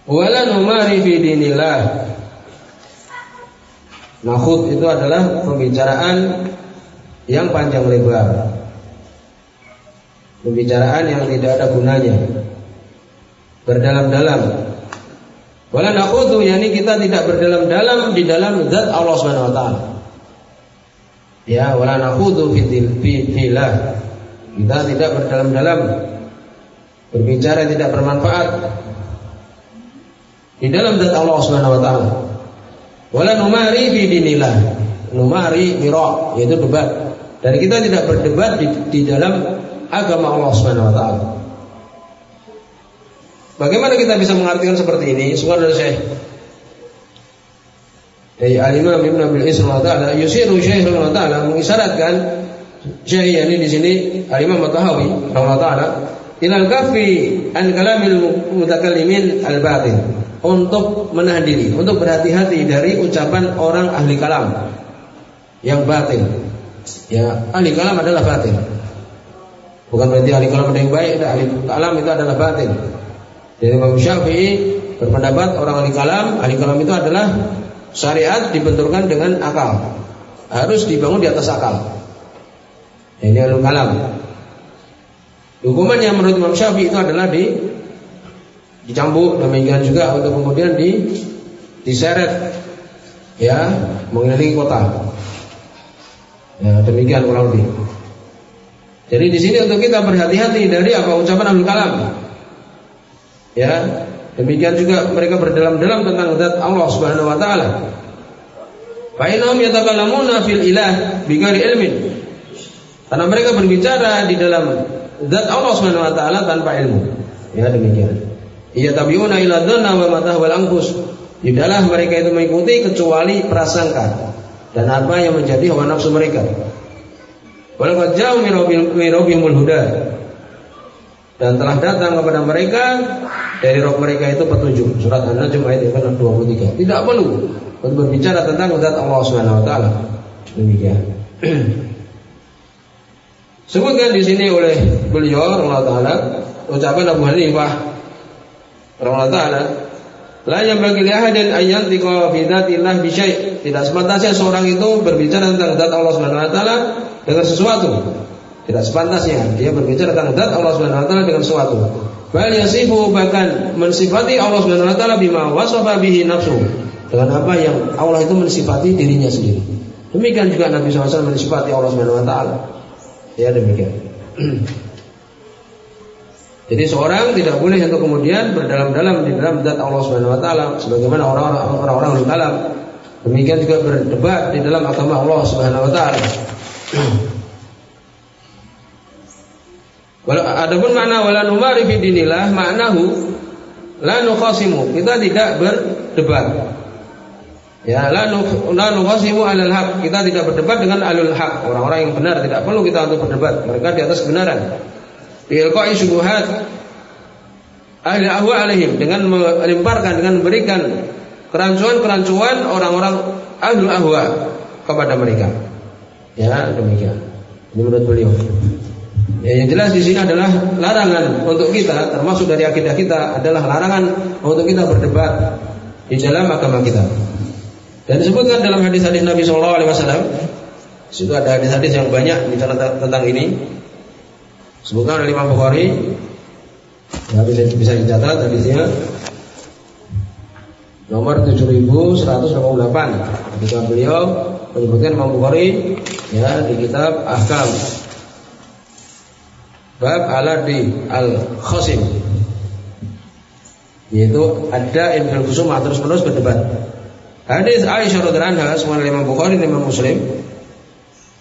Wala numari fi dinillah Nakhud itu adalah pembicaraan yang panjang lebar. Pembicaraan yang tidak ada gunanya. Berdalam-dalam. Wala nakhudu yakni kita tidak berdalam-dalam di dalam zat Allah Subhanahu wa taala. Ya, wala nakhudu fitillah. Kita tidak berdalam-dalam berbicara tidak bermanfaat di dalam zat Allah Subhanahu wa taala. Wala numari fi dinillah. Numari mira yaitu debat. Dan kita tidak berdebat di, di dalam agama Allah Subhanahu wa taala. Bagaimana kita bisa mengartikan seperti ini? Dari Syekh dari Al-Imam Ibn Abil Isra wa ta'ala yusiru Syekh wa ta'ala mengisyaratkan Syekh ini di sini Al-Imam Tahawi wa ta'ala ilal kafi an kalamil mutakallimin al-batin untuk menahan diri, untuk berhati-hati dari ucapan orang ahli kalam yang batin. Ya, ahli kalam adalah batin. Bukan berarti ahli kalam ada yang baik, ahli kalam itu adalah batin. Jadi Imam Syafi'i berpendapat orang ahli kalam, ahli kalam itu adalah syariat dibenturkan dengan akal. Harus dibangun di atas akal. Ini ahli kalam. Hukuman yang menurut Imam Syafi'i itu adalah di dicambuk demikian juga untuk kemudian di diseret ya mengelilingi kota. Ya demikian kurang lebih. Jadi di sini untuk kita berhati-hati dari apa ucapan Abdul Kalam. Ya demikian juga mereka berdalam-dalam tentang zat Allah Subhanahu wa taala. Fa'inahum yatakallamuna fil ilah bigari ilmin. Karena mereka berbicara di dalam zat Allah Subhanahu wa taala tanpa ilmu. Ya demikian. Ia tabiuna ila dhanna wa matahwal angkus. Tidaklah mereka itu mengikuti kecuali prasangka dan apa yang menjadi hawa nafsu mereka. Walaqad jauh mirobimul huda dan telah datang kepada mereka dari roh mereka itu petunjuk. Surat An-Najm ayat yang 23. Tidak perlu untuk berbicara tentang zat Allah Subhanahu wa taala. Demikian. Sebutkan di sini oleh beliau Allah taala ucapan Abu Hanifah Allah Ta'ala La yang bagi dan ayat di fi dzatillah bi Tidak sepantasnya seorang itu berbicara tentang zat Allah Subhanahu wa taala dengan sesuatu. Tidak sepantasnya dia berbicara tentang zat Allah Subhanahu wa taala dengan sesuatu. Bal yasifu bahkan mensifati Allah Subhanahu wa taala bima wasafa bihi nafsu. Dengan apa yang Allah itu mensifati dirinya sendiri. Demikian juga Nabi SAW mensifati Allah Subhanahu wa taala. Ya demikian. Jadi seorang tidak boleh untuk kemudian berdalam-dalam di dalam zat Allah Subhanahu wa taala sebagaimana orang-orang orang-orang di dalam Demikian juga berdebat di dalam agama Allah Subhanahu wa taala. Adapun makna wala numari fi maknahu la nuqasimu. Kita tidak berdebat. Ya, la nuqasimu alal haq. Kita tidak berdebat dengan alul haq. Orang-orang yang benar tidak perlu kita untuk berdebat. Mereka di atas kebenaran. Bilqa'i syubuhat ahli ahwa alaihim dengan melemparkan dengan memberikan kerancuan-kerancuan orang-orang ahli ahwa kepada mereka. Ya, demikian. Menurut beliau. Ya, yang jelas di sini adalah larangan untuk kita, termasuk dari akidah kita adalah larangan untuk kita berdebat di dalam agama kita. Dan disebutkan dalam hadis-hadis Nabi Shallallahu Alaihi Wasallam, itu ada hadis-hadis yang banyak bicara tentang ini. Sebutkan oleh Imam Bukhari, ya, bisa, bisa dicatat hadisnya. Nomor 7188 ketika beliau menyebutkan Imam Bukhari ya di kitab Ahkam. Bab aladi al-khasim. Yaitu ada Ibn Kusumah terus menerus berdebat Hadis Aisyah radhiyallahu anha semua Imam Bukhari Imam Muslim.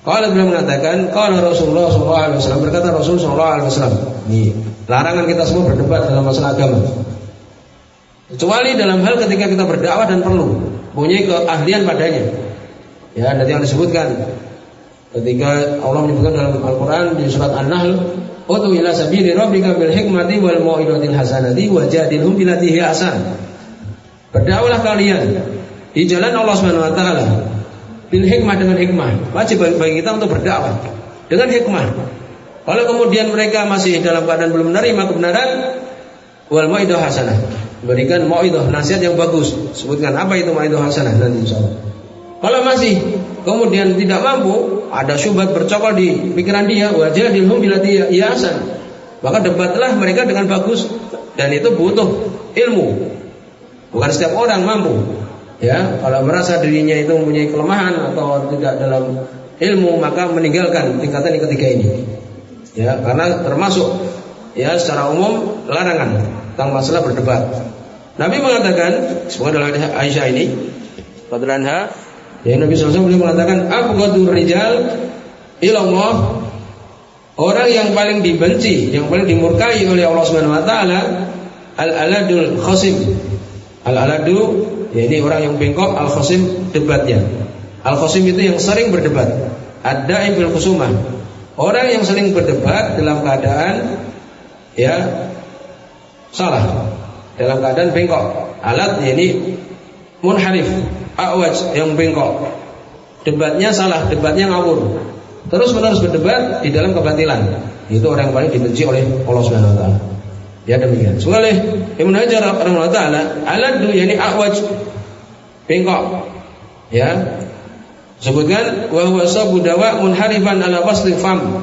Kalau beliau mengatakan Kalau Rasulullah SAW berkata Rasulullah SAW Ini larangan kita semua berdebat dalam masalah agama. Kecuali dalam hal ketika kita berdakwah dan perlu Punya keahlian padanya. Ya, nanti yang disebutkan Ketika Allah menyebutkan dalam Al-Quran di surat An-Nahl Utu ila sabili rabbika bil hikmati wal mau'izatil hasanati wajadilhum billati hi ahsan. Berdakwahlah kalian di jalan Allah Subhanahu wa taala bil hikmah dengan hikmah. Wajib bagi kita untuk berdakwah dengan hikmah. Kalau kemudian mereka masih dalam keadaan belum menerima kebenaran wal mau'izah hasanah. Berikan mau'izah nasihat yang bagus. Sebutkan apa itu mau'izah hasanah nanti insyaallah. Kalau masih kemudian tidak mampu, ada syubhat bercokol di pikiran dia, wajah dilhum bila dia iasan. Maka debatlah mereka dengan bagus dan itu butuh ilmu. Bukan setiap orang mampu. Ya, kalau merasa dirinya itu mempunyai kelemahan atau tidak dalam ilmu maka meninggalkan tingkatan yang ketiga ini. Ya, karena termasuk ya secara umum larangan tentang masalah berdebat. Nabi mengatakan, semoga dalam Aisyah ini, radhiyallahu Ya Nabi SAW beliau mengatakan Abgadur rijal ilallah Orang yang paling dibenci, yang paling dimurkai oleh Allah Subhanahu wa taala al-aladul khasim. Al-aladu ini orang yang bengkok, al-khasim debatnya. Al-khasim itu yang sering berdebat. Ada bil khusumah. Orang yang sering berdebat dalam keadaan ya salah, dalam keadaan bengkok. Alat ini munharif, awaj yang bengkok. Debatnya salah, debatnya ngawur. Terus menerus berdebat di dalam kebatilan. Itu orang yang paling dibenci oleh Allah Subhanahu wa taala. Ya demikian. Soalnya Ibnu Hajar rahimahullah taala aladu yani awaj bengkok. Ya. Sebutkan wa huwa sabu dawa munharifan ala wasli fam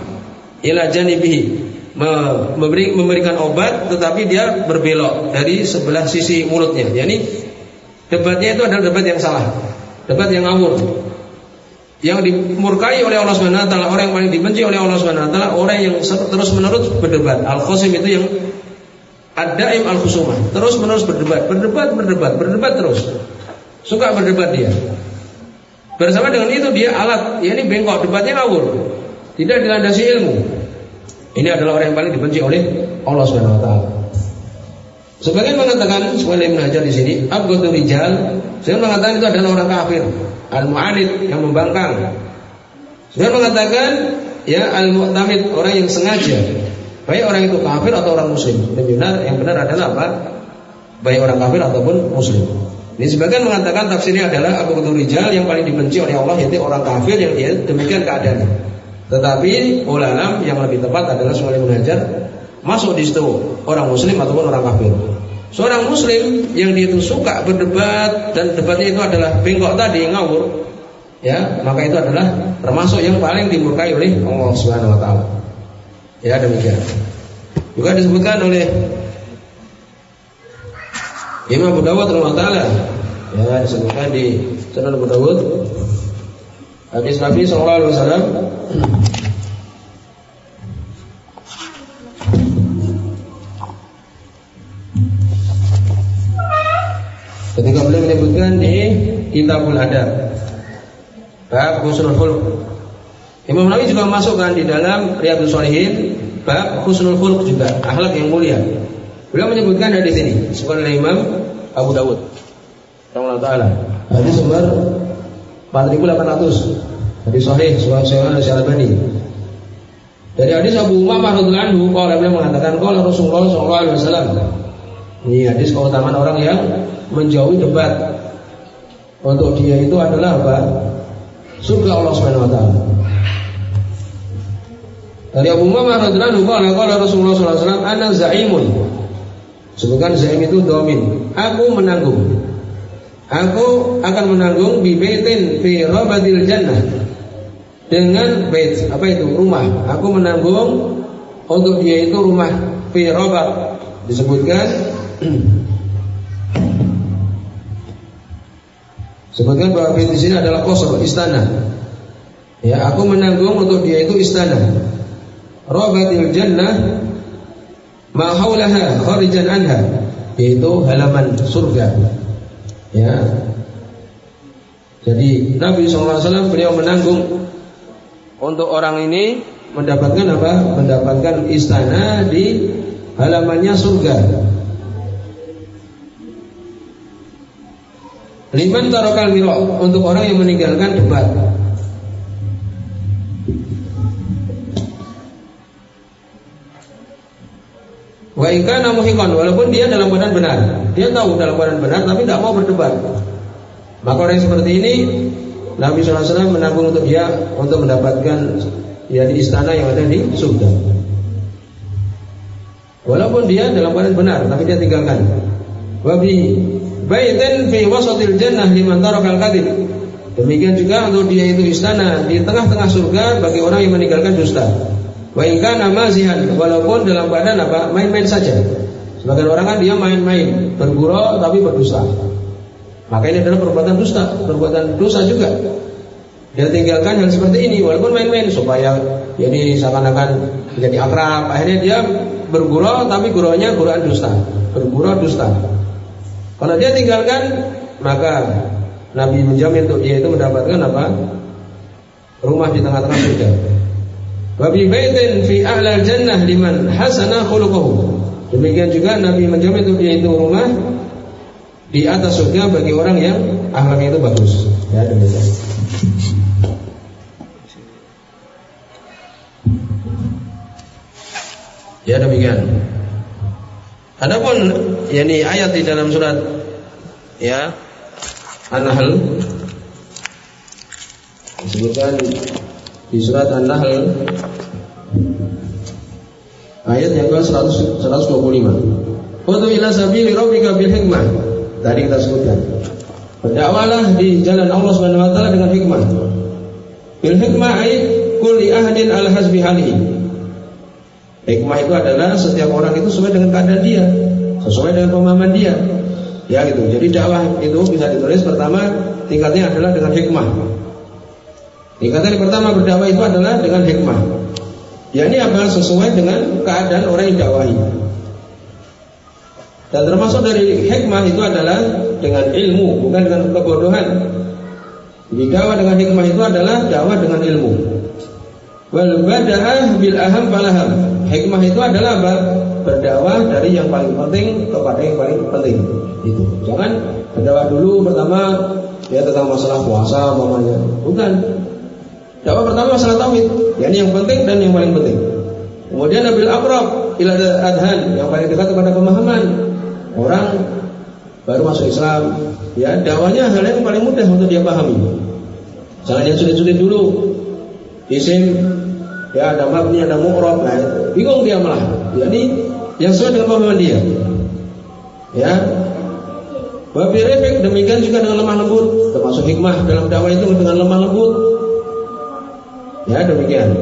ila janibihi. Memberi, memberikan obat tetapi dia berbelok dari sebelah sisi mulutnya. Yani Debatnya itu adalah debat yang salah, debat yang ngawur. Yang dimurkai oleh Allah Subhanahu wa taala, orang yang paling dibenci oleh Allah Subhanahu wa taala, orang yang terus-menerus berdebat. Al-Qasim itu yang Ad-Daim al-khusumah Terus menerus berdebat. Berdebat, berdebat, berdebat terus. Suka berdebat dia. Bersama dengan itu dia alat. Ya ini bengkok, debatnya ngawur. Tidak dilandasi ilmu. Ini adalah orang yang paling dibenci oleh Allah Subhanahu Taala. Sebagian mengatakan sebagai Ibn Hajar di sini, abghadu rijal, saya mengatakan itu adalah orang kafir, al-mu'anid yang membangkang. Saya mengatakan ya al-mu'tamid orang yang sengaja. Baik orang itu kafir atau orang muslim. Dan benar yang benar adalah apa? Baik orang kafir ataupun muslim. Ini sebagian mengatakan tafsirnya adalah Abu Rijal yang paling dibenci oleh Allah yaitu orang kafir yang dia demikian keadaannya. Tetapi ulama yang lebih tepat adalah Ibn Hajar masuk di situ orang muslim ataupun orang kafir. Seorang muslim yang dia itu suka berdebat dan debatnya itu adalah bengkok tadi ngawur, ya, maka itu adalah termasuk yang paling dimurkai oleh Allah Subhanahu wa taala. Ya, demikian. Juga disebutkan oleh Imam Abu Dawud taala ya disebutkan di Sunan Abu Dawud hadis Nabi sallallahu alaihi wasallam Ketika beliau menyebutkan di Kitabul Adab. Bab husnul khuluq. Imam Nawawi juga masukkan di dalam Riyadhus Shalihin bab husnul khuluq juga, akhlak yang mulia. Beliau menyebutkan di sini, oleh Imam Abu Dawud. Allah taala. Hadis nomor 4800. Hadis sahih Sahih Syalbani. Dari hadis Abu Umamah radhiyallahu anhu, kalau beliau mengatakan kalau Rasulullah sallallahu alaihi wasallam. Ini hadis keutamaan orang yang menjauhi debat. Untuk dia itu adalah apa? Surga Allah Subhanahu wa taala. Dari Abu Umamah radhiyallahu anhu, qala Rasulullah sallallahu alaihi wasallam, "Ana zaimun." Sebutkan zaim itu domin. Aku menanggung. Aku akan menanggung bi baitin fi rabadil jannah dengan bait apa itu rumah aku menanggung untuk dia itu rumah fi robat disebutkan sebutkan bahwa di sini adalah kosor istana ya aku menanggung untuk dia itu istana robatil jannah ma haulaha kharijan anha yaitu halaman surga ya jadi Nabi SAW beliau menanggung untuk orang ini mendapatkan apa? Mendapatkan istana di halamannya surga. Liman tarokal miro untuk orang yang meninggalkan debat. Wa kana muhiqan walaupun dia dalam keadaan benar. Dia tahu dalam keadaan benar tapi tidak mau berdebat. Maka orang yang seperti ini Nabi SAW menanggung untuk dia untuk mendapatkan ya di istana yang ada di surga. Walaupun dia dalam keadaan benar, tapi dia tinggalkan. Wabi baitan fi wasatil jannah liman tarakal kadhib. Demikian juga untuk dia itu istana di tengah-tengah surga bagi orang yang meninggalkan dusta. Wa in kana walaupun dalam keadaan apa? main-main saja. Sebagian orang kan dia main-main, bergurau tapi berdusta. Maka ini adalah perbuatan dusta, perbuatan dosa juga. Dia tinggalkan hal seperti ini walaupun main-main supaya jadi seakan-akan menjadi akrab. Akhirnya dia bergurau tapi guraunya gurauan dusta, bergurau dusta. Kalau dia tinggalkan maka Nabi menjamin untuk dia itu mendapatkan apa? Rumah di tengah-tengah surga. Wabi baitin fi a'lal jannah liman hasana khuluquhu. Demikian juga Nabi menjamin itu rumah di atas surga bagi orang yang akhlaknya itu bagus. Ya demikian. Ya demikian. Adapun yakni ayat di dalam surat ya An-Nahl disebutkan di surat An-Nahl ayat yang ke 100 125. Wa ila sabili rabbika bil hikmah Tadi kita sebutkan. Berdakwalah di jalan Allah Subhanahu wa taala dengan hikmah. Bil hikmah ai kulli ahadin al hasbi halihi. Hikmah itu adalah setiap orang itu sesuai dengan keadaan dia, sesuai dengan pemahaman dia. Ya gitu. Jadi dakwah itu bisa ditulis pertama tingkatnya adalah dengan hikmah. Tingkatan yang pertama berdakwah itu adalah dengan hikmah. Ya ini apa? Sesuai dengan keadaan orang yang dakwahi. Dan termasuk dari hikmah itu adalah dengan ilmu, bukan dengan kebodohan. Jadi dakwah dengan hikmah itu adalah dakwah dengan ilmu. Wal bil aham falaham. Hikmah itu adalah apa? Berdakwah dari yang paling penting kepada yang paling penting. Itu. Jangan berdakwah dulu pertama ya tentang masalah puasa umpamanya. Bukan. Dakwah pertama masalah tauhid, yakni yang penting dan yang paling penting. Kemudian Nabil Akrab ila adhan yang paling dekat kepada pemahaman orang baru masuk Islam, ya dakwanya hal yang paling mudah untuk dia pahami. Jangan yang sulit-sulit dulu. Isim, ya ada mabni, ada mu'rab, nah, bingung dia malah. Ya, ini yang sesuai dengan pemahaman dia. Ya, Wabi refek demikian juga dengan lemah lembut Termasuk hikmah dalam dakwah itu dengan lemah lembut Ya demikian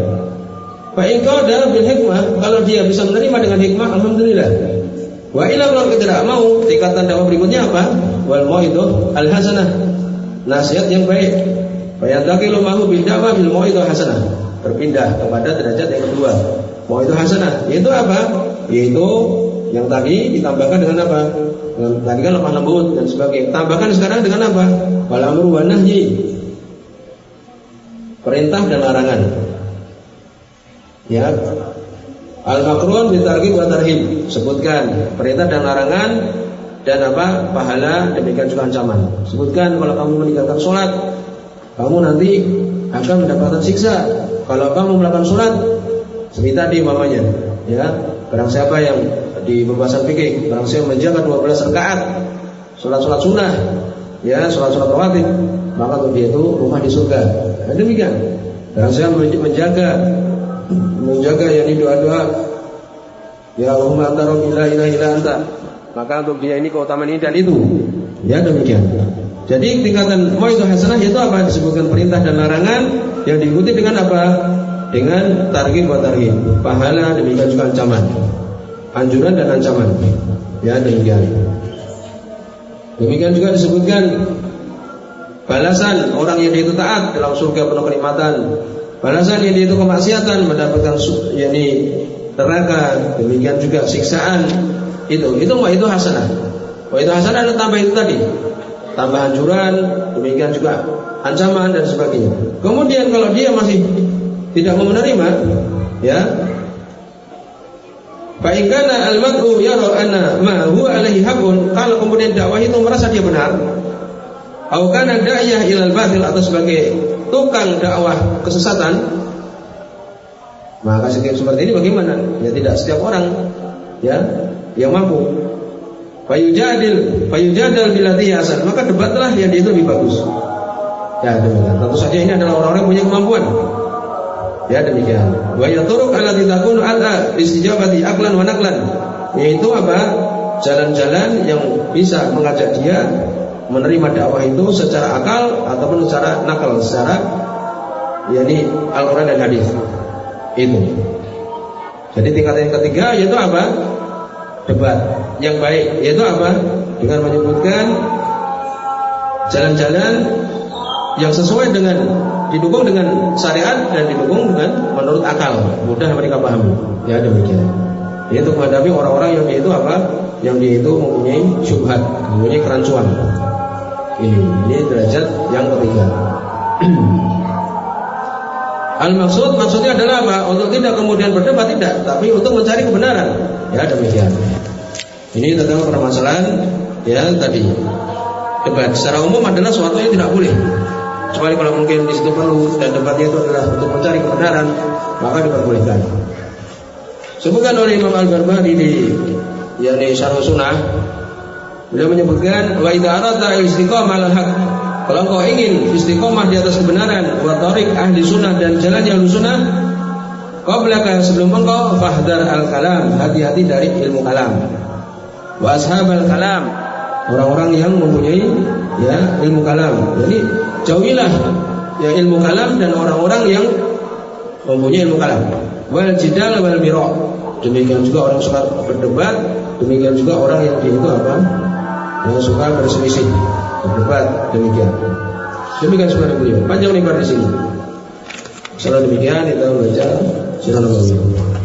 Pak Ingkau dalam bil hikmah Kalau dia bisa menerima dengan hikmah Alhamdulillah Wa ila kalau tidak mau, tingkatan dakwah berikutnya apa? Wal mau itu al hasanah. Nasihat yang baik. Fayantaki mahu bil dakwah bil mau itu hasanah. Berpindah kepada derajat yang kedua. Mau itu hasanah. Yaitu apa? Yaitu Yang tadi ditambahkan dengan apa? Dengan, tadi kan lemah lembut dan sebagainya. Tambahkan sekarang dengan apa? Wal amru wa nahyi. Perintah dan larangan. Ya. Al makruh bitarghib wa tarhib. Sebutkan perintah dan larangan dan apa? Pahala demikian juga ancaman. Sebutkan kalau kamu meninggalkan sholat, kamu nanti akan mendapatkan siksa. Kalau kamu melakukan sholat, seperti tadi mamanya, ya, barang siapa yang di pembahasan fikih, barang siapa menjaga 12 rakaat, sholat-sholat sunnah, ya, sholat-sholat rawatib, maka untuk dia itu rumah di surga. Dan demikian. Barang siapa menjaga menjaga yang ini doa-doa, ya Allahumma anta rabbi la ilaha illa anta, maka untuk dia ini keutamaan ini dan itu. Ya demikian. Jadi tingkatan itu hasanah itu apa? Disebutkan perintah dan larangan yang diikuti dengan apa? Dengan targib buat targib. Pahala demikian juga ancaman. Anjuran dan ancaman. Ya demikian. Demikian juga disebutkan balasan orang yang itu taat dalam surga penuh kenikmatan. Balasan yang itu kemaksiatan mendapatkan yakni neraka. Demikian juga siksaan. Itu itu itu hasanah. Wah itu hasanah ada tambah itu tadi tambah anjuran, demikian juga ancaman dan sebagainya. Kemudian kalau dia masih tidak mau menerima, ya, Fa'ingkana al-mad'u yara anna ma huwa alaihi hakun Kalau kemudian dakwah itu merasa dia benar Atau kana da'yah ilal batil Atau sebagai tukang dakwah kesesatan Maka seperti ini bagaimana? Ya tidak setiap orang ya yang mampu Fayujadil, fayujadal bilati hasan. Maka debatlah yang dia itu lebih bagus. Ya demikian. Tentu saja ini adalah orang-orang yang punya kemampuan. Ya demikian. Wa yaturuk allati takunu ala istijabati aklan wa naklan. Yaitu apa? Jalan-jalan yang bisa mengajak dia menerima dakwah itu secara akal ataupun secara nakal, secara yakni Al-Qur'an dan hadis. Itu. Jadi tingkat yang ketiga yaitu apa? debat yang baik yaitu apa? Dengan menyebutkan jalan-jalan yang sesuai dengan didukung dengan syariat dan didukung dengan menurut akal mudah mereka pahami ya demikian yaitu menghadapi orang-orang yang itu apa yang dia itu mempunyai syubhat mempunyai kerancuan ini ini derajat yang ketiga Al maksud maksudnya adalah apa? Untuk tidak kemudian berdebat tidak, tapi untuk mencari kebenaran. Ya demikian. Ini tentang permasalahan ya tadi. Debat secara umum adalah sesuatu yang tidak boleh. Kecuali kalau mungkin di situ perlu dan debatnya itu adalah untuk mencari kebenaran, maka diperbolehkan. Sebutkan oleh Imam Al-Barbahari di yakni Syarh Sunnah Beliau menyebutkan wa idza arada istiqamah al haq kalau engkau ingin istiqomah di atas kebenaran, wa tarik ahli sunnah dan jalan yang sunnah, kau belakang sebelum engkau fahdar al kalam, hati-hati dari ilmu kalam. Wa ashab al kalam, orang-orang yang mempunyai ya ilmu kalam. Jadi jauhilah ya ilmu kalam dan orang-orang yang mempunyai ilmu kalam. Wal jidal wal mira. Demikian juga orang suka berdebat, demikian juga orang yang itu apa? Yang suka berselisih berdebat demikian. Demikian sebenarnya beliau. Panjang lebar di sini. Salah demikian kita baca Silakan